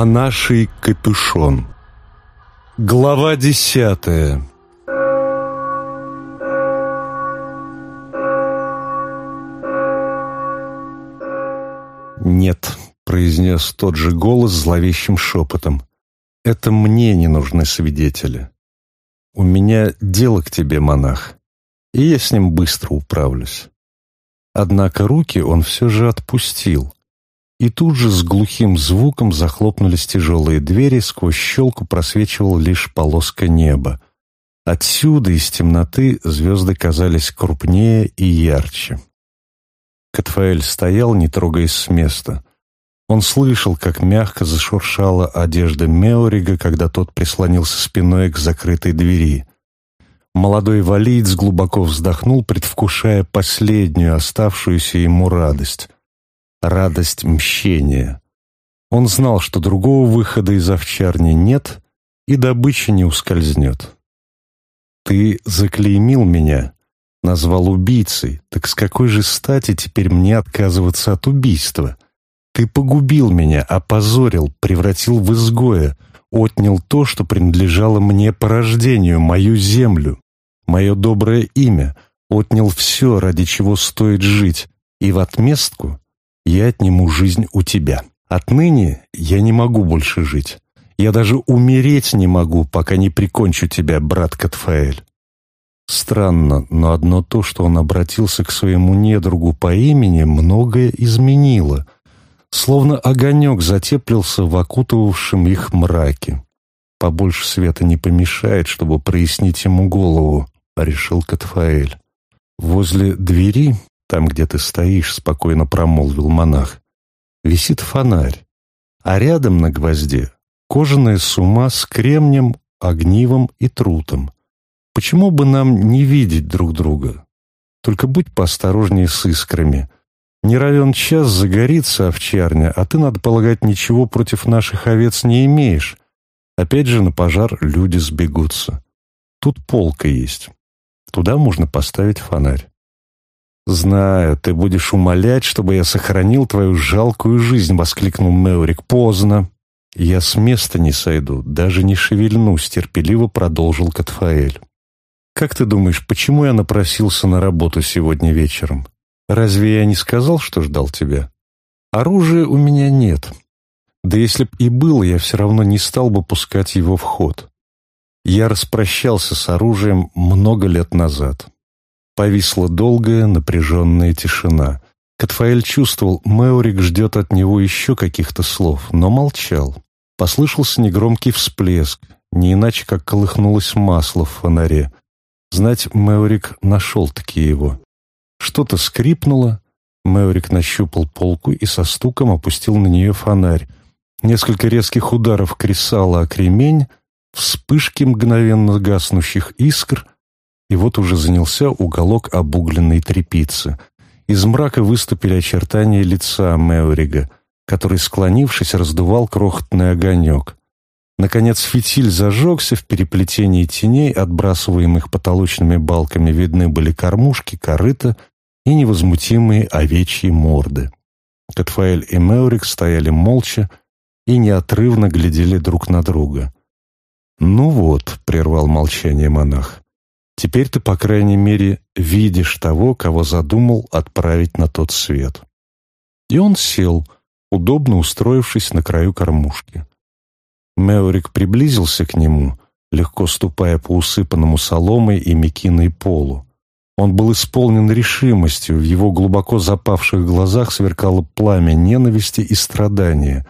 Монаший капюшон. Глава десятая. «Нет», — произнес тот же голос зловещим шепотом. «Это мне не нужны свидетели. У меня дело к тебе, монах, и я с ним быстро управлюсь». Однако руки он все же отпустил — и тут же с глухим звуком захлопнулись тяжелые двери, сквозь щелку просвечивала лишь полоска неба. Отсюда, из темноты, звезды казались крупнее и ярче. Катфаэль стоял, не трогаясь с места. Он слышал, как мягко зашуршала одежда Меорига, когда тот прислонился спиной к закрытой двери. Молодой валиец глубоко вздохнул, предвкушая последнюю оставшуюся ему радость радость мщения. Он знал, что другого выхода из овчарни нет, и добыча не ускользнет. «Ты заклеймил меня», назвал убийцей, так с какой же стати теперь мне отказываться от убийства? Ты погубил меня, опозорил, превратил в изгоя, отнял то, что принадлежало мне по рождению, мою землю, мое доброе имя, отнял все, ради чего стоит жить, и в отместку я отниму жизнь у тебя. Отныне я не могу больше жить. Я даже умереть не могу, пока не прикончу тебя, брат Катфаэль». Странно, но одно то, что он обратился к своему недругу по имени, многое изменило. Словно огонек затеплился в окутывавшем их мраке. «Побольше света не помешает, чтобы прояснить ему голову», — решил Катфаэль. Возле двери там, где ты стоишь», — спокойно промолвил монах, — «висит фонарь, а рядом на гвозде кожаная сума с кремнем, огнивом и трутом. Почему бы нам не видеть друг друга? Только будь поосторожнее с искрами. Не равен час загорится овчарня, а ты, надо полагать, ничего против наших овец не имеешь. Опять же на пожар люди сбегутся. Тут полка есть. Туда можно поставить фонарь. «Знаю, ты будешь умолять, чтобы я сохранил твою жалкую жизнь», — воскликнул Меорик. «Поздно». «Я с места не сойду, даже не шевельнусь», — терпеливо продолжил Катфаэль. «Как ты думаешь, почему я напросился на работу сегодня вечером? Разве я не сказал, что ждал тебя? Оружия у меня нет. Да если б и было, я все равно не стал бы пускать его в ход. Я распрощался с оружием много лет назад». Повисла долгая напряженная тишина. Катфаэль чувствовал, Меорик ждет от него еще каких-то слов, но молчал. Послышался негромкий всплеск, не иначе, как колыхнулось масло в фонаре. Знать, Меорик нашел-таки его. Что-то скрипнуло. Меорик нащупал полку и со стуком опустил на нее фонарь. Несколько резких ударов кресала о кремень, вспышки мгновенно гаснущих искр, и вот уже занялся уголок обугленной трепицы. Из мрака выступили очертания лица Меорига, который, склонившись, раздувал крохотный огонек. Наконец фитиль зажегся в переплетении теней, отбрасываемых потолочными балками видны были кормушки, корыта и невозмутимые овечьи морды. Катфаэль и Меорик стояли молча и неотрывно глядели друг на друга. «Ну вот», — прервал молчание монах, Теперь ты, по крайней мере, видишь того, кого задумал отправить на тот свет. И он сел, удобно устроившись на краю кормушки. Меорик приблизился к нему, легко ступая по усыпанному соломой и мекиной полу. Он был исполнен решимостью, в его глубоко запавших глазах сверкало пламя ненависти и страдания.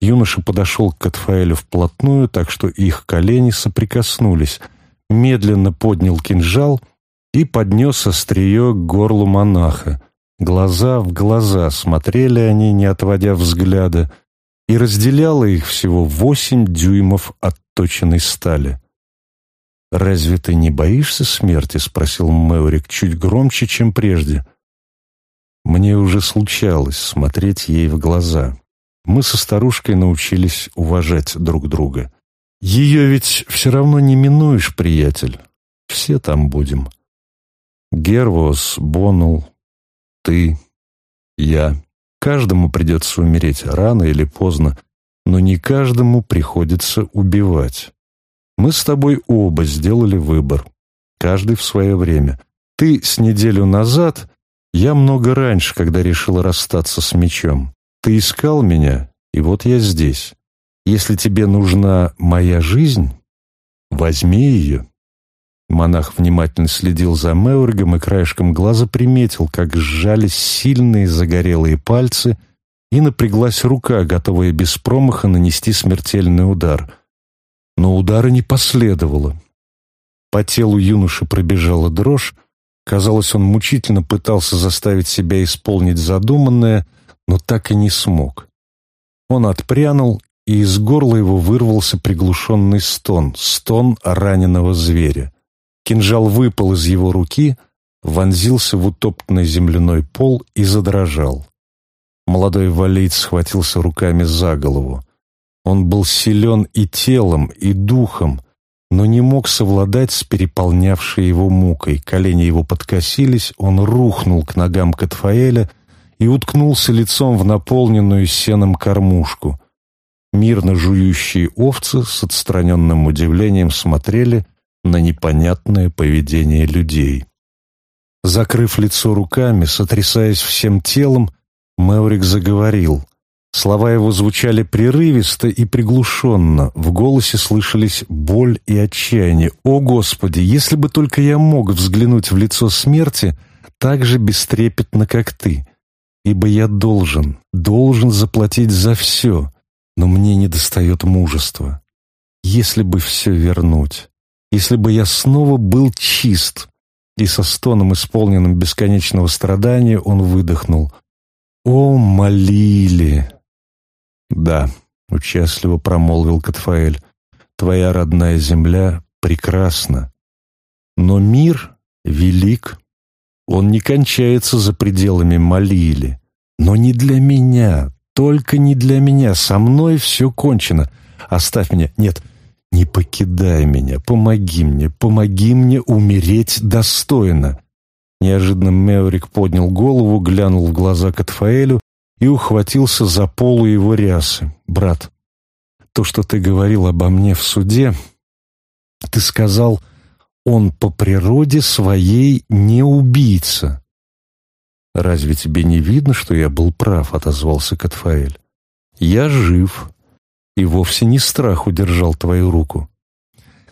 Юноша подошел к Катфаэлю вплотную, так что их колени соприкоснулись — медленно поднял кинжал и поднес острие к горлу монаха. Глаза в глаза смотрели они, не отводя взгляда, и разделяло их всего восемь дюймов отточенной стали. «Разве ты не боишься смерти?» — спросил Мэурик чуть громче, чем прежде. Мне уже случалось смотреть ей в глаза. Мы со старушкой научились уважать друг друга. Ее ведь все равно не минуешь, приятель. Все там будем. Гервос, Бонул, ты, я. Каждому придется умереть рано или поздно, но не каждому приходится убивать. Мы с тобой оба сделали выбор, каждый в свое время. Ты с неделю назад, я много раньше, когда решил расстаться с мечом. Ты искал меня, и вот я здесь. Если тебе нужна моя жизнь, возьми ее». Монах внимательно следил за Меоргом и краешком глаза приметил, как сжались сильные загорелые пальцы и напряглась рука, готовая без промаха нанести смертельный удар. Но удара не последовало. По телу юноши пробежала дрожь, казалось, он мучительно пытался заставить себя исполнить задуманное, но так и не смог. Он отпрянул и из горла его вырвался приглушенный стон, стон раненого зверя. Кинжал выпал из его руки, вонзился в утоптанный земляной пол и задрожал. Молодой валейц схватился руками за голову. Он был силен и телом, и духом, но не мог совладать с переполнявшей его мукой. Колени его подкосились, он рухнул к ногам Катфаэля и уткнулся лицом в наполненную сеном кормушку. Мирно жующие овцы с отстраненным удивлением смотрели на непонятное поведение людей. Закрыв лицо руками, сотрясаясь всем телом, Меурик заговорил. Слова его звучали прерывисто и приглушенно, в голосе слышались боль и отчаяние. «О, Господи, если бы только я мог взглянуть в лицо смерти так же бестрепетно, как ты!» ибо я должен, должен заплатить за все, но мне недостает мужества. Если бы все вернуть, если бы я снова был чист, и со стоном, исполненным бесконечного страдания, он выдохнул. «О, молили!» «Да», — участливо промолвил Катфаэль, «твоя родная земля прекрасна, но мир велик, он не кончается за пределами Малили, но не для меня, только не для меня, со мной все кончено. Оставь меня, нет, не покидай меня, помоги мне, помоги мне умереть достойно». Неожиданно Меорик поднял голову, глянул в глаза Катфаэлю и ухватился за полу его рясы. «Брат, то, что ты говорил обо мне в суде, ты сказал, он по природе своей не убийца. «Разве тебе не видно, что я был прав?» — отозвался Катфаэль. «Я жив и вовсе не страх удержал твою руку.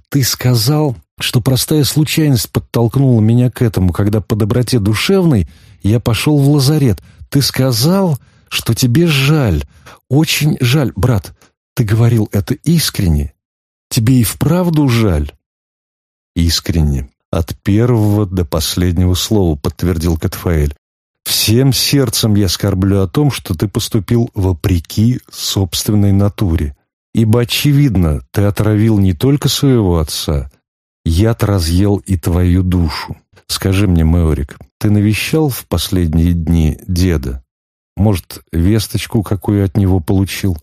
Ты сказал, что простая случайность подтолкнула меня к этому, когда по доброте душевной я пошел в лазарет. Ты сказал, что тебе жаль, очень жаль, брат. Ты говорил это искренне. Тебе и вправду жаль?» «Искренне, от первого до последнего слова», — подтвердил Катфаэль. Всем сердцем я скорблю о том, что ты поступил вопреки собственной натуре. Ибо, очевидно, ты отравил не только своего отца, яд разъел и твою душу. Скажи мне, Мэорик, ты навещал в последние дни деда? Может, весточку какую от него получил?»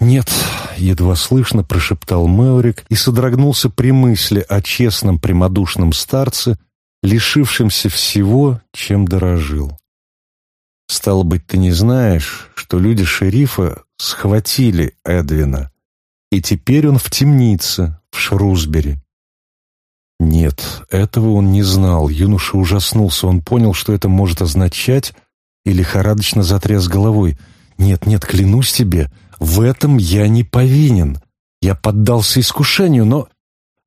«Нет», — едва слышно прошептал Мэорик и содрогнулся при мысли о честном прямодушном старце, лишившимся всего, чем дорожил. Стало быть, ты не знаешь, что люди шерифа схватили Эдвина, и теперь он в темнице, в Шрусбери. Нет, этого он не знал. Юноша ужаснулся. Он понял, что это может означать, и лихорадочно затряс головой. «Нет, нет, клянусь тебе, в этом я не повинен. Я поддался искушению, но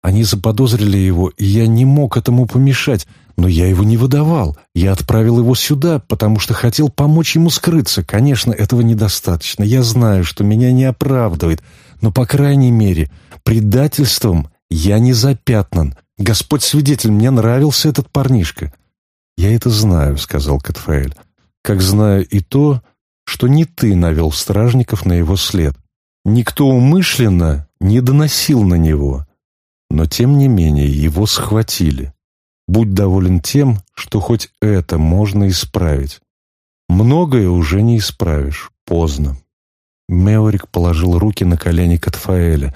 они заподозрили его, и я не мог этому помешать, но я его не выдавал. Я отправил его сюда, потому что хотел помочь ему скрыться. Конечно, этого недостаточно. Я знаю, что меня не оправдывает, но, по крайней мере, предательством я не запятнан. Господь свидетель, мне нравился этот парнишка». «Я это знаю», — сказал Катфаэль. «Как знаю и то, что не ты навел стражников на его след. Никто умышленно не доносил на него. Но тем не менее его схватили. Будь доволен тем, что хоть это можно исправить. Многое уже не исправишь. Поздно. Меорик положил руки на колени Катфаэля.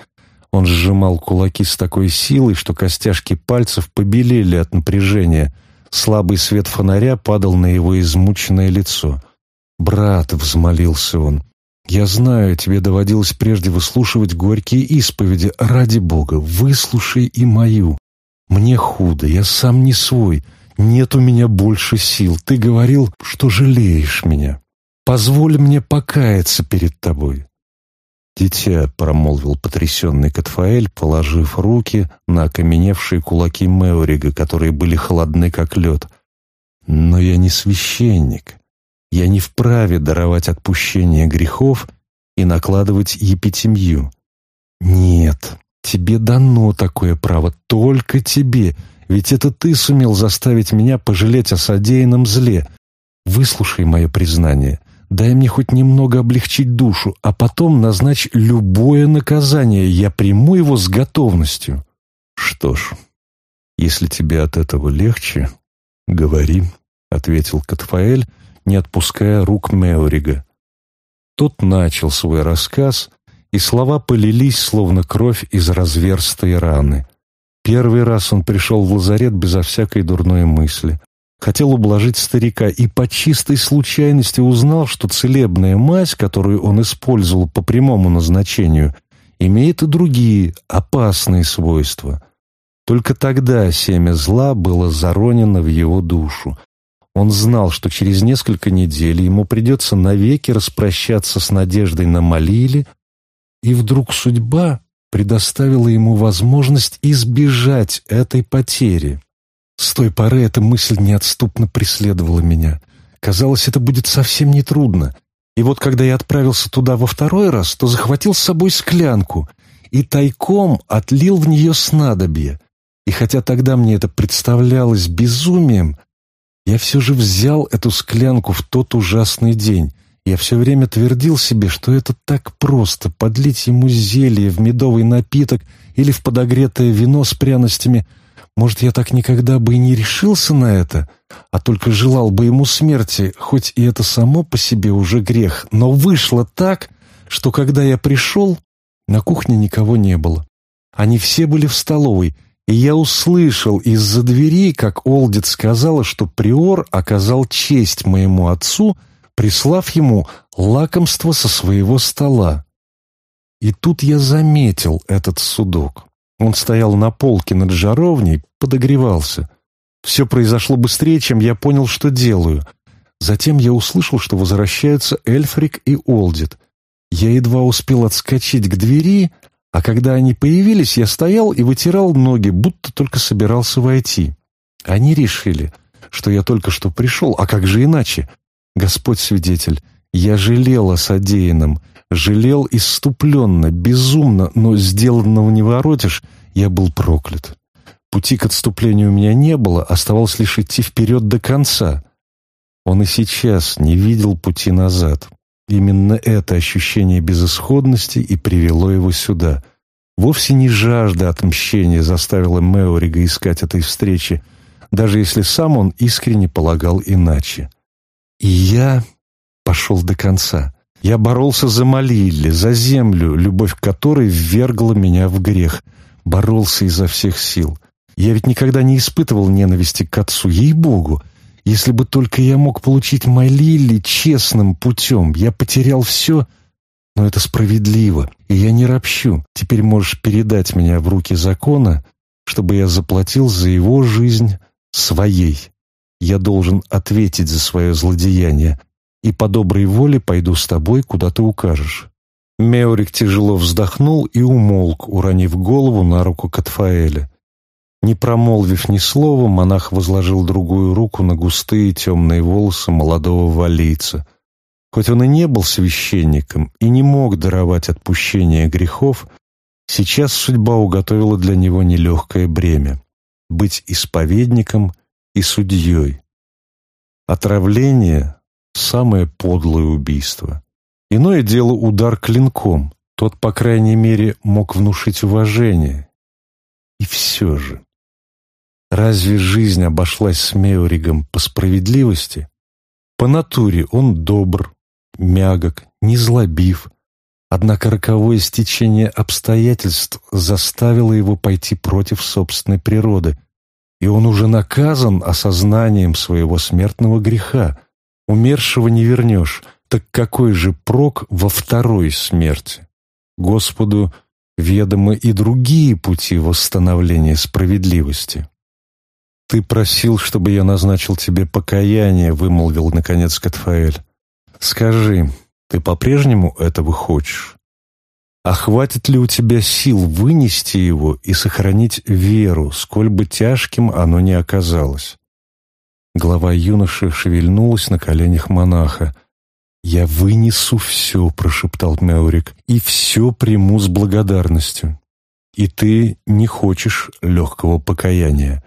Он сжимал кулаки с такой силой, что костяшки пальцев побелели от напряжения. Слабый свет фонаря падал на его измученное лицо. «Брат», — взмолился он, я знаю, тебе доводилось прежде выслушивать горькие исповеди. Ради Бога, выслушай и мою. Мне худо, я сам не свой. Нет у меня больше сил. Ты говорил, что жалеешь меня. Позволь мне покаяться перед тобой. «Дитя», — промолвил потрясенный Катфаэль, положив руки на окаменевшие кулаки Меорига, которые были холодны, как лед. «Но я не священник. Я не вправе даровать отпущение грехов и накладывать епитемью. Нет, тебе дано такое право, только тебе, ведь это ты сумел заставить меня пожалеть о содеянном зле. Выслушай мое признание, дай мне хоть немного облегчить душу, а потом назначь любое наказание, я приму его с готовностью. Что ж, если тебе от этого легче, говори, — ответил Катфаэль, — не отпуская рук Меорига. Тот начал свой рассказ, и слова полились, словно кровь из разверстой раны. Первый раз он пришел в лазарет безо всякой дурной мысли. Хотел ублажить старика и по чистой случайности узнал, что целебная мазь, которую он использовал по прямому назначению, имеет и другие опасные свойства. Только тогда семя зла было заронено в его душу, он знал, что через несколько недель ему придется навеки распрощаться с надеждой на Малили, и вдруг судьба предоставила ему возможность избежать этой потери. С той поры эта мысль неотступно преследовала меня. Казалось, это будет совсем нетрудно. И вот когда я отправился туда во второй раз, то захватил с собой склянку и тайком отлил в нее снадобье. И хотя тогда мне это представлялось безумием, я все же взял эту склянку в тот ужасный день. Я все время твердил себе, что это так просто — подлить ему зелье в медовый напиток или в подогретое вино с пряностями. Может, я так никогда бы и не решился на это, а только желал бы ему смерти, хоть и это само по себе уже грех. Но вышло так, что когда я пришел, на кухне никого не было. Они все были в столовой — и я услышал из-за двери, как Олдит сказала, что приор оказал честь моему отцу, прислав ему лакомство со своего стола. И тут я заметил этот судок. Он стоял на полке над жаровней, подогревался. Все произошло быстрее, чем я понял, что делаю. Затем я услышал, что возвращаются Эльфрик и Олдит. Я едва успел отскочить к двери — а когда они появились, я стоял и вытирал ноги, будто только собирался войти. Они решили, что я только что пришел, а как же иначе? Господь свидетель, я жалел о содеянном, жалел иступленно, безумно, но сделанного не воротишь, я был проклят. Пути к отступлению у меня не было, оставалось лишь идти вперед до конца. Он и сейчас не видел пути назад. Именно это ощущение безысходности и привело его сюда. Вовсе не жажда отмщения заставила Меорига искать этой встречи, даже если сам он искренне полагал иначе. И я пошел до конца. Я боролся за Малилли, за землю, любовь которой ввергла меня в грех. Боролся изо всех сил. Я ведь никогда не испытывал ненависти к отцу, ей-богу. Если бы только я мог получить Малили честным путем, я потерял все, но это справедливо, и я не ропщу. Теперь можешь передать меня в руки закона, чтобы я заплатил за его жизнь своей. Я должен ответить за свое злодеяние, и по доброй воле пойду с тобой, куда ты укажешь». Меорик тяжело вздохнул и умолк, уронив голову на руку Катфаэля. Не промолвив ни слова, монах возложил другую руку на густые темные волосы молодого валийца. Хоть он и не был священником и не мог даровать отпущение грехов, сейчас судьба уготовила для него нелегкое бремя — быть исповедником и судьей. Отравление — самое подлое убийство. Иное дело удар клинком, тот, по крайней мере, мог внушить уважение. И все же... Разве жизнь обошлась с Меоригом по справедливости? По натуре он добр, мягок, незлобив, однако роковое стечение обстоятельств заставило его пойти против собственной природы, и он уже наказан осознанием своего смертного греха. Умершего не вернешь, так какой же прок во второй смерти? Господу ведомы и другие пути восстановления справедливости. «Ты просил, чтобы я назначил тебе покаяние», — вымолвил, наконец, Катфаэль. «Скажи, ты по-прежнему этого хочешь? А хватит ли у тебя сил вынести его и сохранить веру, сколь бы тяжким оно ни оказалось?» Глава юноши шевельнулась на коленях монаха. «Я вынесу все», — прошептал Мяурик, — «и все приму с благодарностью. И ты не хочешь легкого покаяния.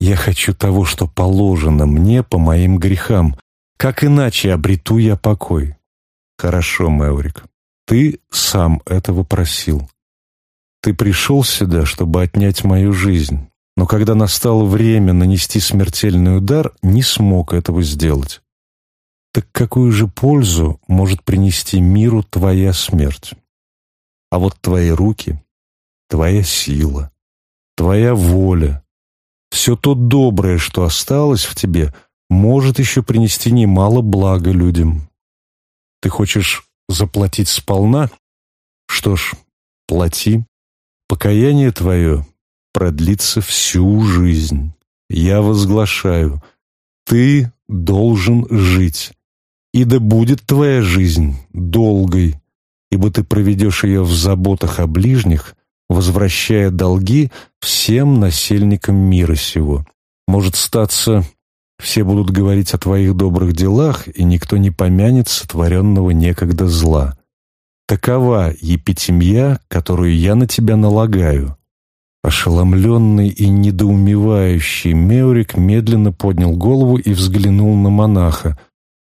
Я хочу того, что положено мне по моим грехам. Как иначе обрету я покой? Хорошо, Мэврик, ты сам этого просил. Ты пришел сюда, чтобы отнять мою жизнь, но когда настало время нанести смертельный удар, не смог этого сделать. Так какую же пользу может принести миру твоя смерть? А вот твои руки, твоя сила, твоя воля, все то доброе, что осталось в тебе, может еще принести немало блага людям. Ты хочешь заплатить сполна? Что ж, плати. Покаяние твое продлится всю жизнь. Я возглашаю, ты должен жить. И да будет твоя жизнь долгой, ибо ты проведешь ее в заботах о ближних возвращая долги всем насельникам мира сего. Может статься, все будут говорить о твоих добрых делах, и никто не помянет сотворенного некогда зла. Такова епитемья, которую я на тебя налагаю». Ошеломленный и недоумевающий Меурик медленно поднял голову и взглянул на монаха.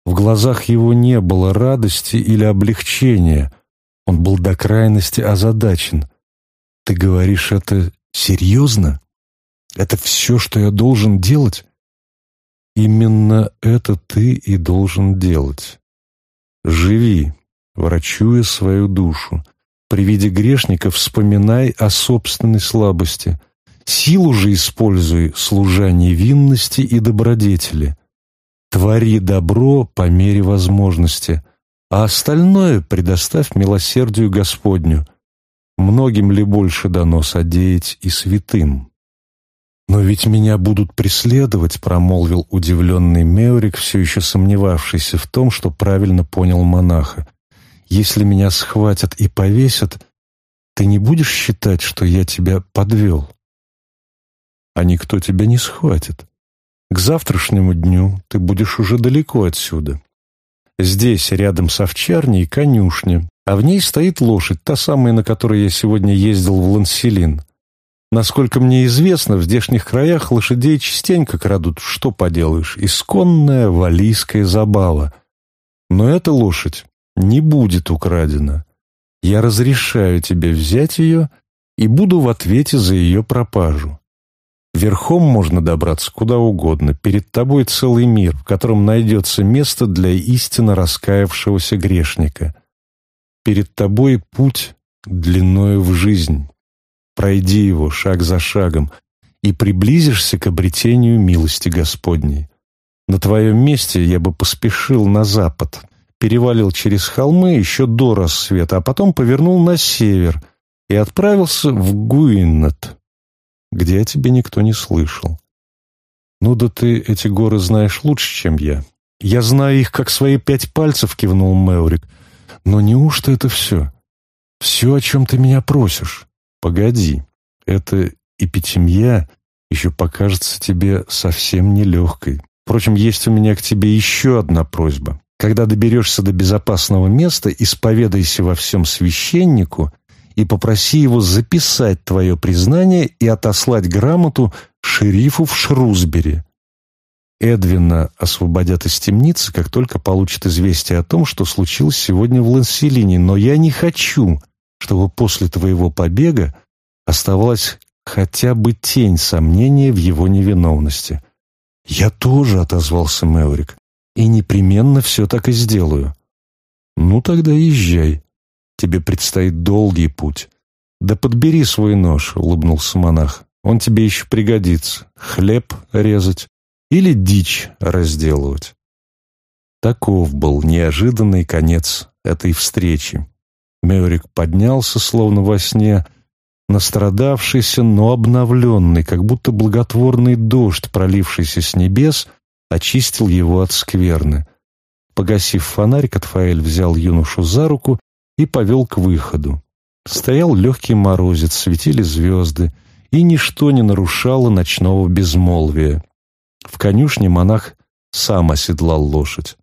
В глазах его не было радости или облегчения. Он был до крайности озадачен — «Ты говоришь это серьезно? Это все, что я должен делать?» «Именно это ты и должен делать. Живи, врачуя свою душу. При виде грешника вспоминай о собственной слабости. Силу же используй, служа невинности и добродетели. Твори добро по мере возможности, а остальное предоставь милосердию Господню. Многим ли больше дано содеять и святым? «Но ведь меня будут преследовать», — промолвил удивленный Меорик, все еще сомневавшийся в том, что правильно понял монаха. «Если меня схватят и повесят, ты не будешь считать, что я тебя подвел?» «А никто тебя не схватит. К завтрашнему дню ты будешь уже далеко отсюда. Здесь, рядом с овчарней, конюшня, а в ней стоит лошадь, та самая, на которой я сегодня ездил в Ланселин. Насколько мне известно, в здешних краях лошадей частенько крадут, что поделаешь, исконная валийская забава. Но эта лошадь не будет украдена. Я разрешаю тебе взять ее и буду в ответе за ее пропажу. Верхом можно добраться куда угодно, перед тобой целый мир, в котором найдется место для истинно раскаявшегося грешника — Перед тобой путь длиною в жизнь. Пройди его шаг за шагом, и приблизишься к обретению милости Господней. На твоем месте я бы поспешил на запад, перевалил через холмы еще до рассвета, а потом повернул на север и отправился в Гуиннет, где о тебе никто не слышал. «Ну да ты эти горы знаешь лучше, чем я. Я знаю их, как свои пять пальцев», — кивнул Мэурик. Но неужто это все? Все, о чем ты меня просишь? Погоди, эта эпитемья еще покажется тебе совсем нелегкой. Впрочем, есть у меня к тебе еще одна просьба. Когда доберешься до безопасного места, исповедайся во всем священнику и попроси его записать твое признание и отослать грамоту шерифу в Шрусбери. Эдвина освободят из темницы, как только получат известие о том, что случилось сегодня в Ланселине, но я не хочу, чтобы после твоего побега оставалась хотя бы тень сомнения в его невиновности. «Я тоже», — отозвался Мэврик, — «и непременно все так и сделаю». «Ну тогда езжай. Тебе предстоит долгий путь». «Да подбери свой нож», — улыбнулся монах. «Он тебе еще пригодится. Хлеб резать» или дичь разделывать. Таков был неожиданный конец этой встречи. Мёрик поднялся, словно во сне, настрадавшийся, но обновленный, как будто благотворный дождь, пролившийся с небес, очистил его от скверны. Погасив фонарь, Катфаэль взял юношу за руку и повел к выходу. Стоял легкий морозец, светили звезды, и ничто не нарушало ночного безмолвия. В конюшне монах сам оседлал лошадь.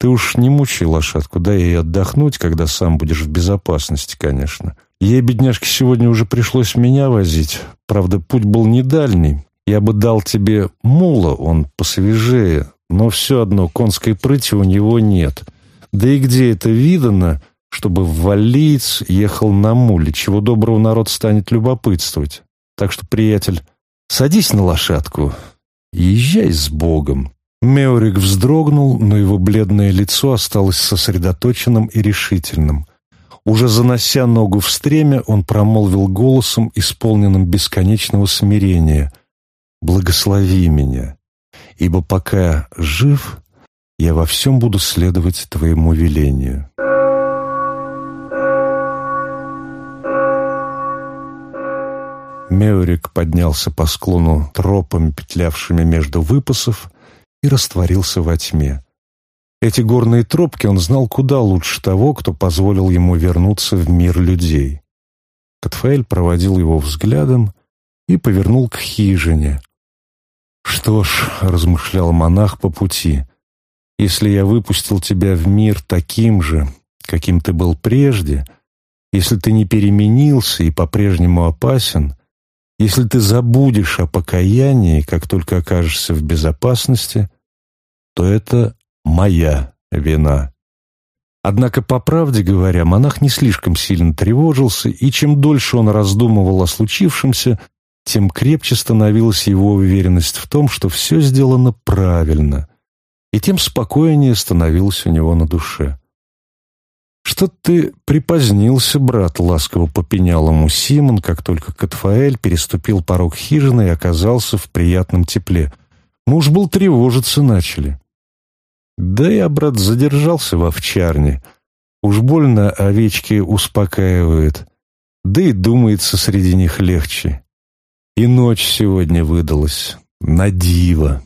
Ты уж не мучай лошадку, дай ей отдохнуть, когда сам будешь в безопасности, конечно. Ей, бедняжке, сегодня уже пришлось меня возить. Правда, путь был не дальний. Я бы дал тебе мула, он посвежее, но все одно конской прыти у него нет. Да и где это видано, чтобы валиец ехал на муле? Чего доброго народ станет любопытствовать. Так что, приятель, садись на лошадку, «Езжай с Богом!» Меорик вздрогнул, но его бледное лицо осталось сосредоточенным и решительным. Уже занося ногу в стремя, он промолвил голосом, исполненным бесконечного смирения. «Благослови меня, ибо пока жив, я во всем буду следовать твоему велению». Меорик поднялся по склону тропами, петлявшими между выпасов, и растворился во тьме. Эти горные тропки он знал куда лучше того, кто позволил ему вернуться в мир людей. Катфаэль проводил его взглядом и повернул к хижине. «Что ж», — размышлял монах по пути, — «если я выпустил тебя в мир таким же, каким ты был прежде, если ты не переменился и по-прежнему опасен, если ты забудешь о покаянии, как только окажешься в безопасности, то это моя вина. Однако, по правде говоря, монах не слишком сильно тревожился, и чем дольше он раздумывал о случившемся, тем крепче становилась его уверенность в том, что все сделано правильно, и тем спокойнее становилось у него на душе. «Что ты припозднился, брат?» — ласково попенял ему Симон, как только Катфаэль переступил порог хижины и оказался в приятном тепле. Мы уж был тревожиться начали. Да я, брат, задержался в овчарне. Уж больно овечки успокаивают. Да и думается среди них легче. И ночь сегодня выдалась. На диво.